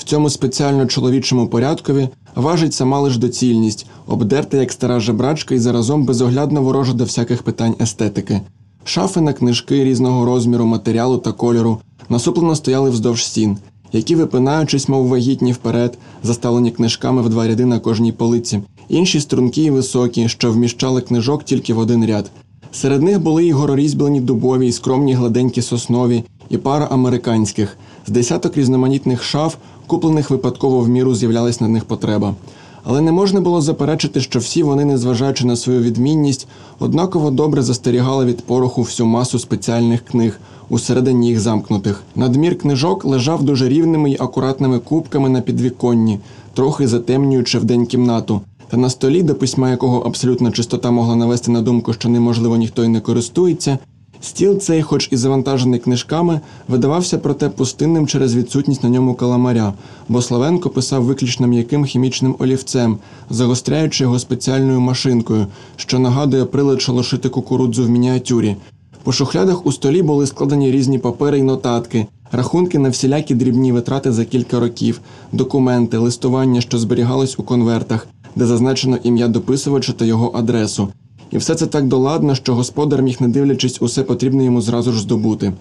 В цьому спеціально чоловічому порядкові важить сама лиш доцільність, обдерта як стара жебрачка і заразом безоглядно ворожа до всяких питань естетики. Шафи на книжки різного розміру, матеріалу та кольору насуплено стояли вздовж стін, які, випинаючись, мов вагітні вперед, заставлені книжками в два ряди на кожній полиці, інші стрункі і високі, що вміщали книжок тільки в один ряд. Серед них були і горорізьблені дубові, і скромні гладенькі соснові, і пара американських. З десяток різноманітних шаф, куплених випадково в міру, з'являлась на них потреба. Але не можна було заперечити, що всі вони, незважаючи на свою відмінність, однаково добре застерігали від пороху всю масу спеціальних книг, усередині їх замкнутих. Надмір книжок лежав дуже рівними й акуратними кубками на підвіконні, трохи затемнюючи вдень кімнату. Та на столі, до письма якого абсолютна чистота могла навести на думку, що неможливо ніхто й не користується, стіл цей, хоч і завантажений книжками, видавався проте пустинним через відсутність на ньому каламаря, бо Славенко писав виключно м'яким хімічним олівцем, загостряючи його спеціальною машинкою, що нагадує прилад шолошити кукурудзу в мініатюрі. По шухлядах у столі були складені різні папери й нотатки, рахунки на всілякі дрібні витрати за кілька років, документи, листування, що зберігались у конвертах, де зазначено ім'я дописувача та його адресу. І все це так доладно, що господар міг, не дивлячись, усе потрібне йому зразу ж здобути.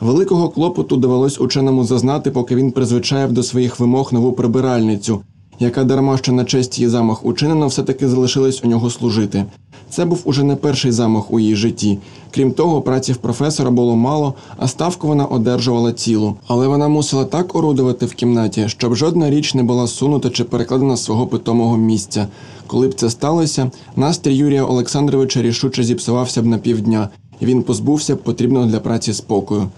Великого клопоту довелось ученому зазнати, поки він призвичаєв до своїх вимог нову прибиральницю, яка дарма що на честь її замах учинено, все-таки залишилась у нього служити. Це був уже не перший замах у її житті. Крім того, праці в професора було мало, а ставку вона одержувала цілу. Але вона мусила так орудувати в кімнаті, щоб жодна річ не була сунута чи перекладена з свого питомого місця. Коли б це сталося, настрій Юрія Олександровича рішуче зіпсувався б на півдня, він позбувся б потрібного для праці спокою.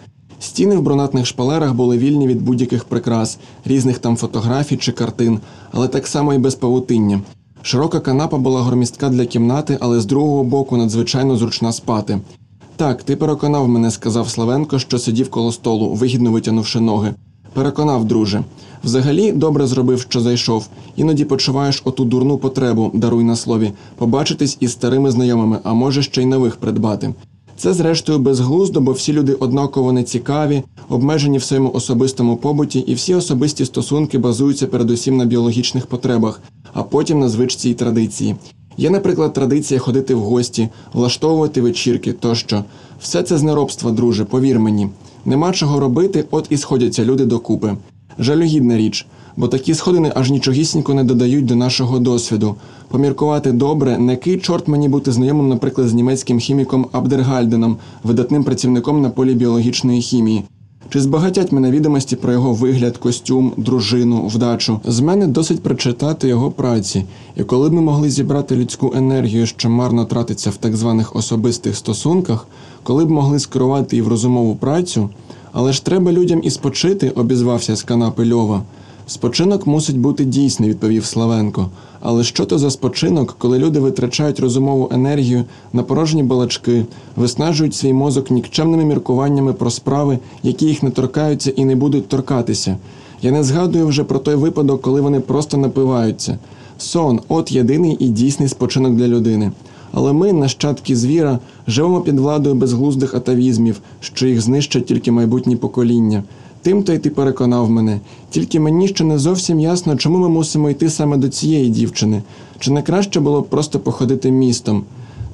Стіни в бронатних шпалерах були вільні від будь-яких прикрас, різних там фотографій чи картин, але так само і без павутиння. Широка канапа була громістка для кімнати, але з другого боку надзвичайно зручна спати. Так, ти переконав мене, сказав Славенко, що сидів коло столу, вигідно витягнувши ноги. Переконав, друже. Взагалі добре зробив, що зайшов. Іноді почуваєш оту дурну потребу, даруй на слові, побачитись із старими знайомими, а може ще й нових придбати. Це, зрештою, безглуздо, бо всі люди однаково нецікаві, обмежені в своєму особистому побуті, і всі особисті стосунки базуються передусім на біологічних потребах, а потім на звичці й традиції. Є, наприклад, традиція ходити в гості, влаштовувати вечірки тощо. Все це з неробства, друже, повір мені. Нема чого робити, от і сходяться люди докупи. Жалюгідна річ, бо такі сходини аж нічогісінько не додають до нашого досвіду. Поміркувати добре, не кий чорт мені бути знайомим, наприклад, з німецьким хіміком Абдергальденом, видатним працівником на полі біологічної хімії. Чи збагатять мене відомості про його вигляд, костюм, дружину, вдачу? З мене досить прочитати його праці, і коли б ми могли зібрати людську енергію, що марно тратиться в так званих особистих стосунках, коли б могли скерувати її в розумову працю, але ж треба людям і спочити, обізвався з канапи Льова. Спочинок мусить бути дійсний, відповів Славенко. Але що то за спочинок, коли люди витрачають розумову енергію на порожні балачки, виснажують свій мозок нікчемними міркуваннями про справи, які їх не торкаються і не будуть торкатися. Я не згадую вже про той випадок, коли вони просто напиваються. Сон от єдиний і дійсний спочинок для людини. Але ми, нащадки звіра, живемо під владою безглуздих атавізмів, що їх знищать тільки майбутні покоління. Тим то й ти переконав мене. Тільки мені ще не зовсім ясно, чому ми мусимо йти саме до цієї дівчини. Чи не краще було б просто походити містом?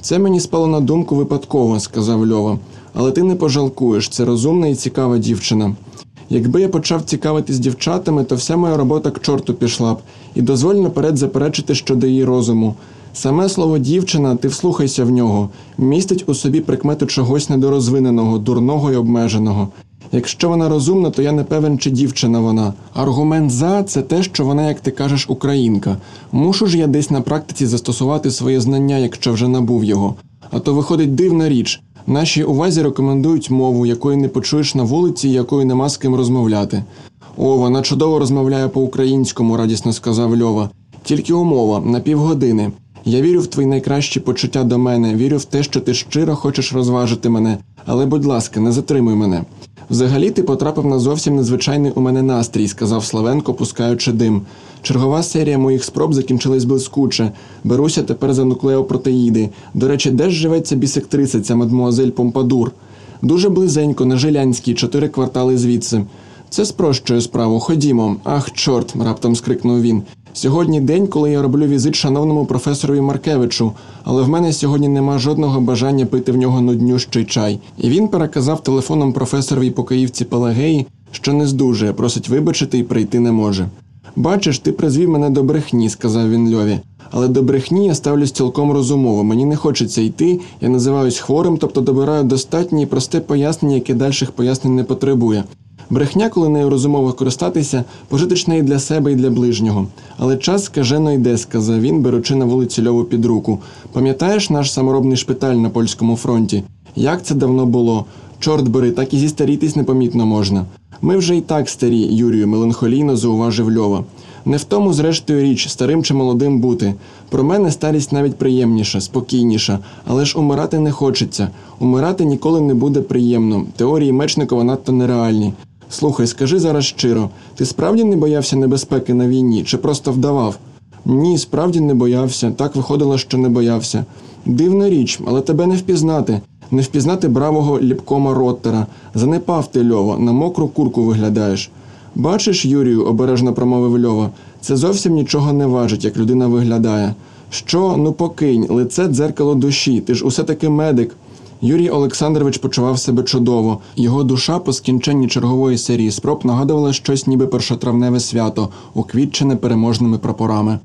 Це мені спало на думку випадково, сказав Льова. Але ти не пожалкуєш, це розумна і цікава дівчина. Якби я почав цікавитись дівчатами, то вся моя робота к чорту пішла б, і дозволь наперед заперечити щодо її розуму. Саме слово дівчина, ти вслухайся в нього, містить у собі прикмету чогось недорозвиненого, дурного і обмеженого. Якщо вона розумна, то я не певен, чи дівчина вона. Аргумент за це те, що вона, як ти кажеш, українка. Мушу ж я десь на практиці застосувати своє знання, якщо вже набув його. А то виходить дивна річ. Нашій увазі рекомендують мову, якої не почуєш на вулиці, якою нема з ким розмовляти. О, вона чудово розмовляє по-українському, радісно сказав Льова. Тільки умова на півгодини. Я вірю в твої найкращі почуття до мене, вірю в те, що ти щиро хочеш розважити мене, але, будь ласка, не затримуй мене. Взагалі ти потрапив на зовсім незвичайний у мене настрій, сказав Славенко, пускаючи дим. Чергова серія моїх спроб закінчилась блискуче. Беруся тепер за нуклеопротеїди. До речі, де ж живеться бісектриса, ця мадмуазель Помпадур? Дуже близенько, на Жилянській, чотири квартали звідси. Це спрощує справу. Ходімо. Ах, чорт, раптом скрикнув він. Сьогодні день, коли я роблю візит шановному професорові Маркевичу, але в мене сьогодні нема жодного бажання пити в нього нуднющий чай. І він переказав телефоном професоровій покоївці Пелагеї, що не здужує, просить вибачити і прийти не може. Бачиш, ти призвів мене до брехні, сказав він Льові. Але до брехні я ставлюсь цілком розумово. Мені не хочеться йти, я називаюсь хворим, тобто добираю достатнє і просте пояснення, яке дальших пояснень не потребує. Брехня, коли нею розумово користатися, пожиточна і для себе, і для ближнього. Але час скажено йде, сказав він, беручи на вулиці Льову під руку. Пам'ятаєш наш саморобний шпиталь на польському фронті? Як це давно було? Чорт бери, так і зістарітись непомітно можна. Ми вже і так старі, Юрію, меланхолійно зауважив Льова. Не в тому, зрештою, річ, старим чи молодим бути. Про мене старість навіть приємніша, спокійніша, але ж умирати не хочеться. Умирати ніколи не буде приємно. Теорії Мечникова надто нереальні. Слухай, скажи зараз щиро, ти справді не боявся небезпеки на війні чи просто вдавав? Ні, справді не боявся. Так виходило, що не боявся. Дивна річ, але тебе не впізнати. Не впізнати бравого ліпкома Роттера. Занепав ти, Льово, на мокру курку виглядаєш. Бачиш, Юрію, обережно промовив Льова, це зовсім нічого не важить, як людина виглядає. Що, ну покинь, лице дзеркало душі, ти ж усе таки медик. Юрій Олександрович почував себе чудово. Його душа по скінченні чергової серії спроб нагадувала щось ніби першотравневе свято, уквітчене переможними прапорами.